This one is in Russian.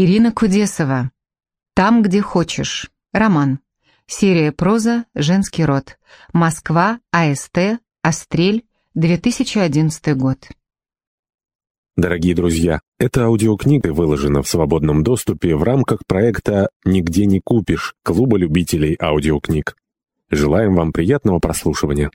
Ирина Кудесова. «Там, где хочешь». Роман. Серия проза «Женский род». Москва, АСТ, Острель, 2011 год. Дорогие друзья, эта аудиокнига выложена в свободном доступе в рамках проекта «Нигде не купишь» Клуба любителей аудиокниг. Желаем вам приятного прослушивания.